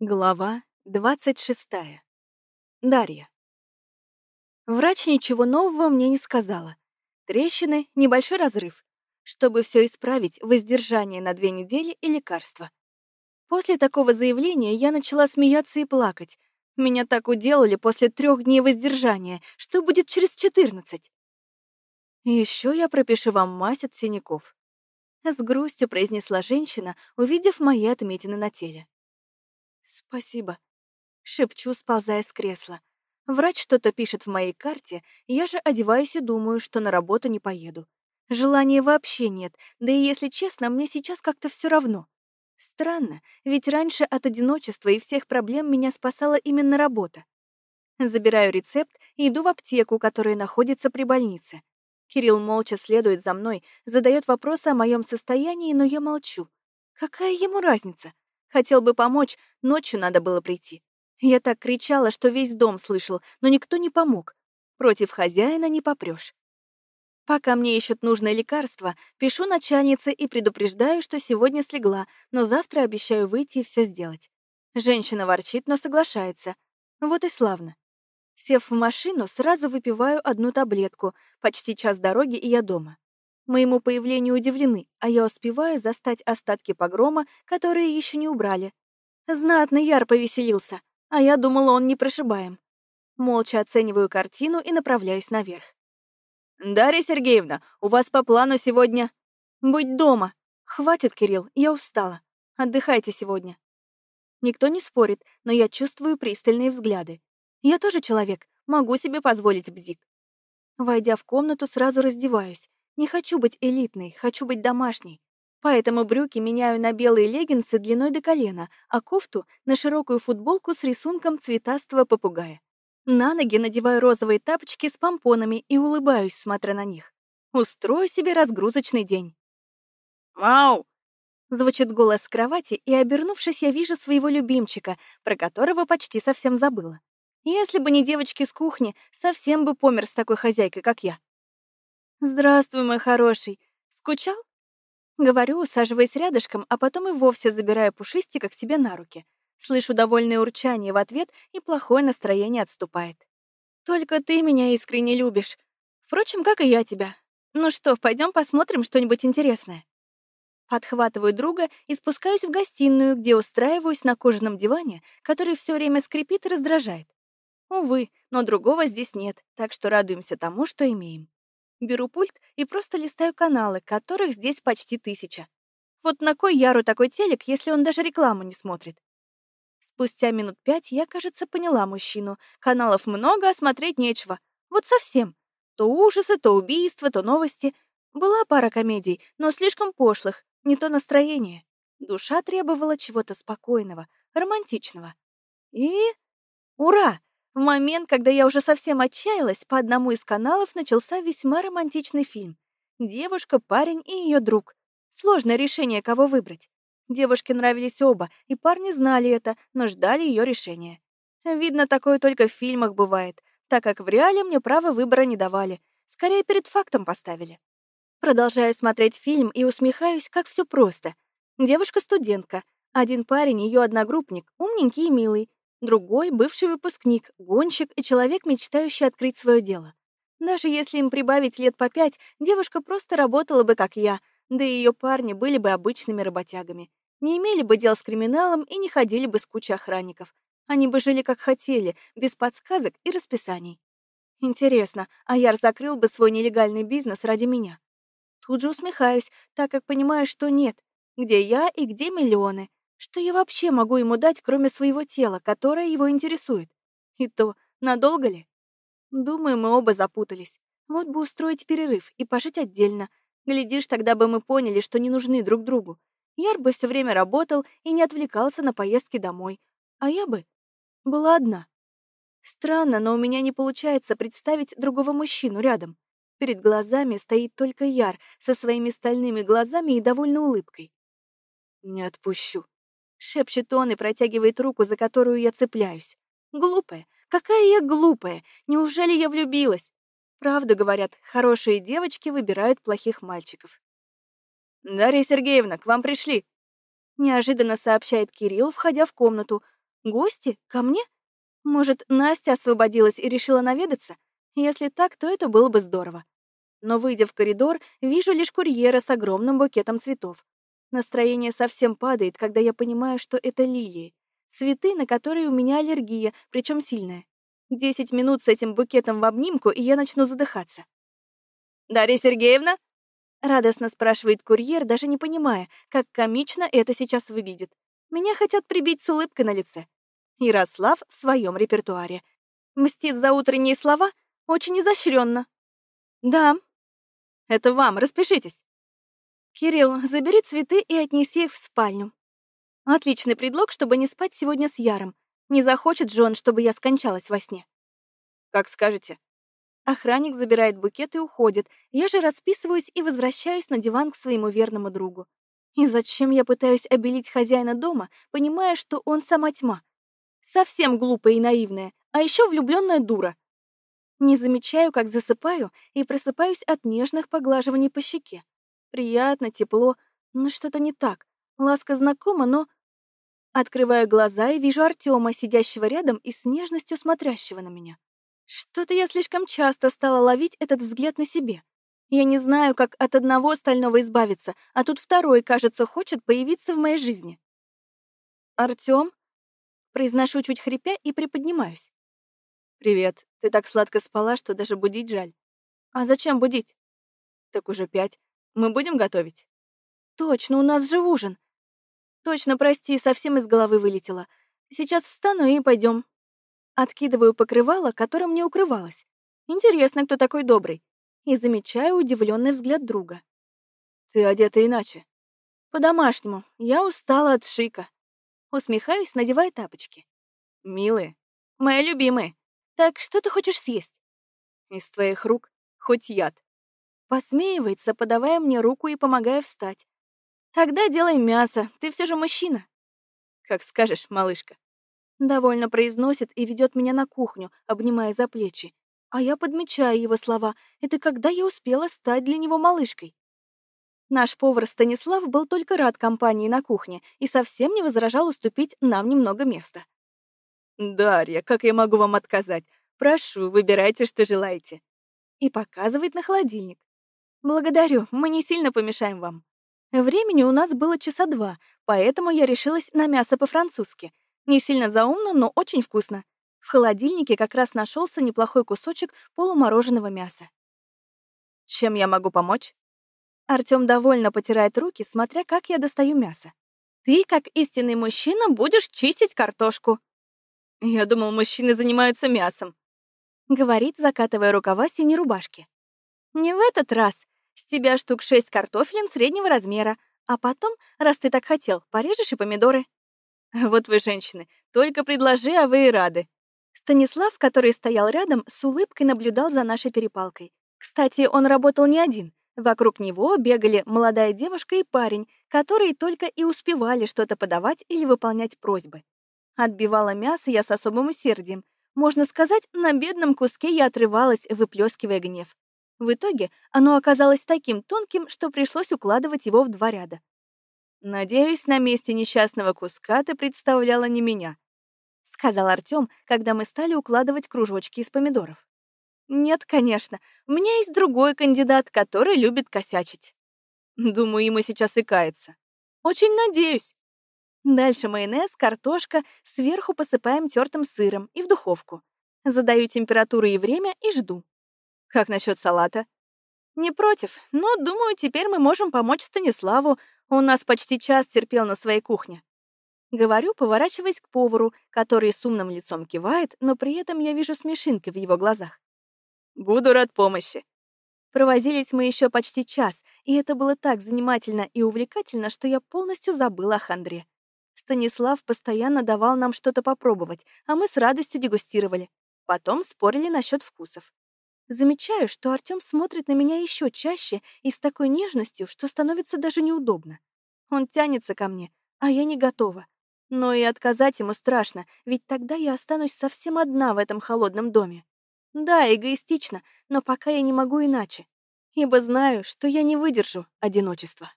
Глава 26. Дарья. Врач ничего нового мне не сказала. Трещины, небольшой разрыв. Чтобы все исправить, воздержание на две недели и лекарства. После такого заявления я начала смеяться и плакать. Меня так уделали после трех дней воздержания. Что будет через четырнадцать? И еще я пропишу вам мазь от синяков. С грустью произнесла женщина, увидев мои отметины на теле. «Спасибо», — шепчу, сползая с кресла. Врач что-то пишет в моей карте, я же одеваюсь и думаю, что на работу не поеду. Желания вообще нет, да и, если честно, мне сейчас как-то все равно. Странно, ведь раньше от одиночества и всех проблем меня спасала именно работа. Забираю рецепт и иду в аптеку, которая находится при больнице. Кирилл молча следует за мной, задает вопросы о моем состоянии, но я молчу. Какая ему разница? Хотел бы помочь, ночью надо было прийти. Я так кричала, что весь дом слышал, но никто не помог. Против хозяина не попрешь. Пока мне ищут нужное лекарство, пишу начальнице и предупреждаю, что сегодня слегла, но завтра обещаю выйти и все сделать. Женщина ворчит, но соглашается. Вот и славно. Сев в машину, сразу выпиваю одну таблетку. Почти час дороги, и я дома. Моему появлению удивлены, а я успеваю застать остатки погрома, которые еще не убрали. Знатно Яр повеселился, а я думала, он не прошибаем. Молча оцениваю картину и направляюсь наверх. «Дарья Сергеевна, у вас по плану сегодня...» «Быть дома. Хватит, Кирилл, я устала. Отдыхайте сегодня». Никто не спорит, но я чувствую пристальные взгляды. Я тоже человек, могу себе позволить бзик. Войдя в комнату, сразу раздеваюсь. Не хочу быть элитной, хочу быть домашней. Поэтому брюки меняю на белые леггинсы длиной до колена, а кофту — на широкую футболку с рисунком цветастого попугая. На ноги надеваю розовые тапочки с помпонами и улыбаюсь, смотря на них. Устрою себе разгрузочный день. «Мау!» Звучит голос с кровати, и, обернувшись, я вижу своего любимчика, про которого почти совсем забыла. Если бы не девочки с кухни, совсем бы помер с такой хозяйкой, как я. «Здравствуй, мой хороший. Скучал?» Говорю, усаживаясь рядышком, а потом и вовсе забираю пушистика к себе на руки. Слышу довольное урчание в ответ, и плохое настроение отступает. «Только ты меня искренне любишь. Впрочем, как и я тебя. Ну что, пойдем посмотрим что-нибудь интересное?» Подхватываю друга и спускаюсь в гостиную, где устраиваюсь на кожаном диване, который все время скрипит и раздражает. Увы, но другого здесь нет, так что радуемся тому, что имеем. Беру пульт и просто листаю каналы, которых здесь почти тысяча. Вот на кой Яру такой телек, если он даже рекламу не смотрит? Спустя минут пять я, кажется, поняла мужчину. Каналов много, а смотреть нечего. Вот совсем. То ужасы, то убийства, то новости. Была пара комедий, но слишком пошлых, не то настроение. Душа требовала чего-то спокойного, романтичного. И... Ура! В момент, когда я уже совсем отчаялась, по одному из каналов начался весьма романтичный фильм. Девушка, парень и ее друг. Сложное решение, кого выбрать. Девушке нравились оба, и парни знали это, но ждали ее решения. Видно, такое только в фильмах бывает, так как в реале мне права выбора не давали. Скорее, перед фактом поставили. Продолжаю смотреть фильм и усмехаюсь, как все просто. Девушка-студентка. Один парень, ее одногруппник, умненький и милый. Другой — бывший выпускник, гонщик и человек, мечтающий открыть свое дело. Даже если им прибавить лет по пять, девушка просто работала бы, как я, да и ее парни были бы обычными работягами. Не имели бы дел с криминалом и не ходили бы с кучей охранников. Они бы жили как хотели, без подсказок и расписаний. Интересно, а Яр закрыл бы свой нелегальный бизнес ради меня? Тут же усмехаюсь, так как понимаю, что нет. Где я и где миллионы? Что я вообще могу ему дать, кроме своего тела, которое его интересует? И то, надолго ли? Думаю, мы оба запутались. Вот бы устроить перерыв и пожить отдельно. Глядишь, тогда бы мы поняли, что не нужны друг другу. Яр бы все время работал и не отвлекался на поездки домой. А я бы была одна. Странно, но у меня не получается представить другого мужчину рядом. Перед глазами стоит только Яр со своими стальными глазами и довольной улыбкой. Не отпущу. Шепчет он и протягивает руку, за которую я цепляюсь. Глупая. Какая я глупая. Неужели я влюбилась? Правду говорят, хорошие девочки выбирают плохих мальчиков. «Дарья Сергеевна, к вам пришли!» Неожиданно сообщает Кирилл, входя в комнату. Гости? Ко мне? Может, Настя освободилась и решила наведаться? Если так, то это было бы здорово. Но, выйдя в коридор, вижу лишь курьера с огромным букетом цветов. Настроение совсем падает, когда я понимаю, что это лилии. Цветы, на которые у меня аллергия, причем сильная. Десять минут с этим букетом в обнимку, и я начну задыхаться. «Дарья Сергеевна?» Радостно спрашивает курьер, даже не понимая, как комично это сейчас выглядит. Меня хотят прибить с улыбкой на лице. Ярослав в своем репертуаре. Мстит за утренние слова очень изощренно. Да. Это вам, распишитесь. Кирилл, забери цветы и отнеси их в спальню. Отличный предлог, чтобы не спать сегодня с Яром. Не захочет же он, чтобы я скончалась во сне. Как скажете. Охранник забирает букет и уходит. Я же расписываюсь и возвращаюсь на диван к своему верному другу. И зачем я пытаюсь обелить хозяина дома, понимая, что он сама тьма? Совсем глупая и наивная, а еще влюбленная дура. Не замечаю, как засыпаю и просыпаюсь от нежных поглаживаний по щеке. Приятно, тепло, но что-то не так. Ласка знакома, но... Открываю глаза и вижу Артема, сидящего рядом и с нежностью смотрящего на меня. Что-то я слишком часто стала ловить этот взгляд на себе. Я не знаю, как от одного стального избавиться, а тут второй, кажется, хочет появиться в моей жизни. «Артём?» Произношу чуть хрипя и приподнимаюсь. «Привет. Ты так сладко спала, что даже будить жаль». «А зачем будить?» «Так уже пять. Мы будем готовить?» «Точно, у нас же ужин». «Точно, прости, совсем из головы вылетела. Сейчас встану и пойдем. Откидываю покрывало, которым не укрывалась. Интересно, кто такой добрый. И замечаю удивленный взгляд друга. Ты одета иначе. По-домашнему. Я устала от шика. Усмехаюсь, надевая тапочки. Милые. Мои любимые. Так что ты хочешь съесть? Из твоих рук хоть яд. Посмеивается, подавая мне руку и помогая встать. Тогда делай мясо, ты все же мужчина. Как скажешь, малышка. Довольно произносит и ведет меня на кухню, обнимая за плечи. А я подмечаю его слова. Это когда я успела стать для него малышкой. Наш повар Станислав был только рад компании на кухне и совсем не возражал уступить нам немного места. «Дарья, как я могу вам отказать? Прошу, выбирайте, что желаете». И показывает на холодильник. «Благодарю, мы не сильно помешаем вам». Времени у нас было часа два, поэтому я решилась на мясо по-французски — не сильно заумно, но очень вкусно. В холодильнике как раз нашелся неплохой кусочек полумороженого мяса. Чем я могу помочь? Артём довольно потирает руки, смотря, как я достаю мясо. Ты, как истинный мужчина, будешь чистить картошку. Я думал, мужчины занимаются мясом. Говорит, закатывая рукава синей рубашки. Не в этот раз. С тебя штук шесть картофелин среднего размера, а потом, раз ты так хотел, порежешь и помидоры. Вот вы, женщины, только предложи, а вы и рады. Станислав, который стоял рядом, с улыбкой наблюдал за нашей перепалкой. Кстати, он работал не один. Вокруг него бегали молодая девушка и парень, которые только и успевали что-то подавать или выполнять просьбы. Отбивала мясо я с особым усердием. Можно сказать, на бедном куске я отрывалась, выплескивая гнев. В итоге оно оказалось таким тонким, что пришлось укладывать его в два ряда. «Надеюсь, на месте несчастного куска ты представляла не меня», — сказал Артём, когда мы стали укладывать кружочки из помидоров. «Нет, конечно. У меня есть другой кандидат, который любит косячить. Думаю, ему сейчас и кается. Очень надеюсь». Дальше майонез, картошка, сверху посыпаем тертым сыром и в духовку. Задаю температуру и время и жду. Как насчет салата? Не против, но, думаю, теперь мы можем помочь Станиславу, он нас почти час терпел на своей кухне. Говорю, поворачиваясь к повару, который с умным лицом кивает, но при этом я вижу смешинки в его глазах. «Буду рад помощи». Провозились мы еще почти час, и это было так занимательно и увлекательно, что я полностью забыла о хандре. Станислав постоянно давал нам что-то попробовать, а мы с радостью дегустировали. Потом спорили насчет вкусов. Замечаю, что Артём смотрит на меня еще чаще и с такой нежностью, что становится даже неудобно. Он тянется ко мне, а я не готова. Но и отказать ему страшно, ведь тогда я останусь совсем одна в этом холодном доме. Да, эгоистично, но пока я не могу иначе, ибо знаю, что я не выдержу одиночества.